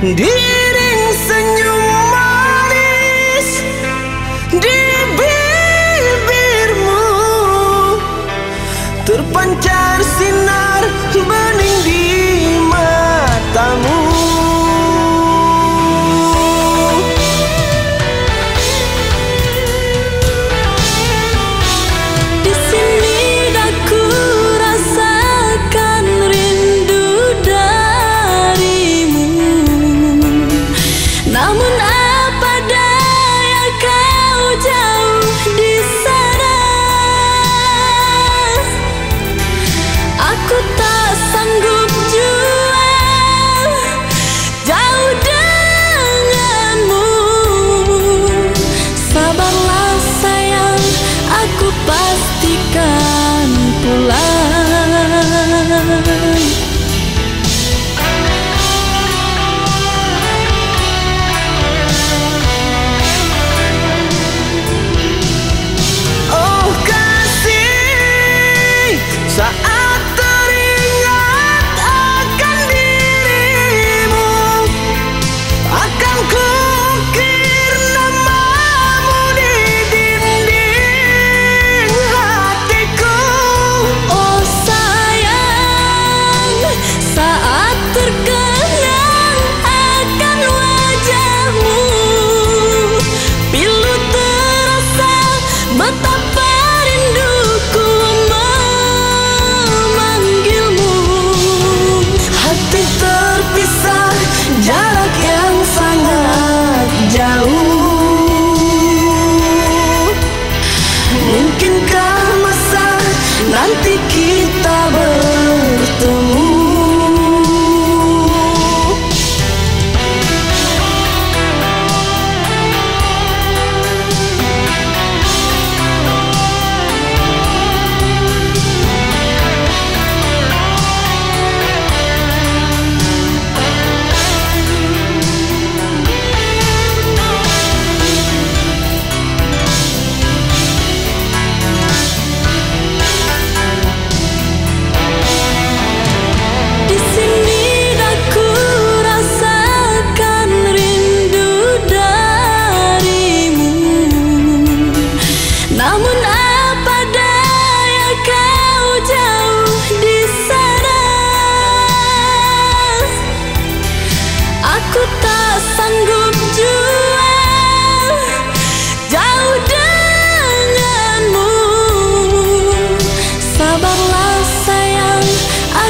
Diring senyum manis Di bibirmu. Terpancar sinar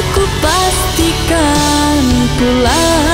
Aku pastikan pulang.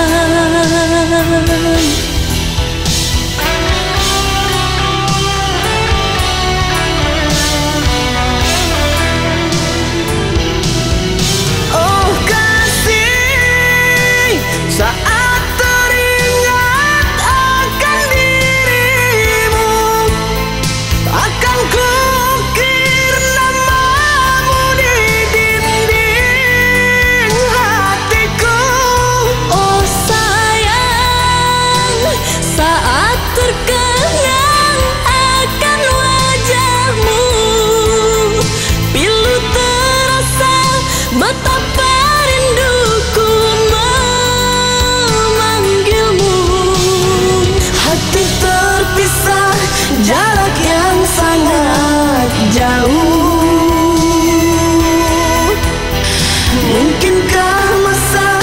Mungkinkah masa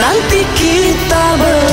nanti kita ber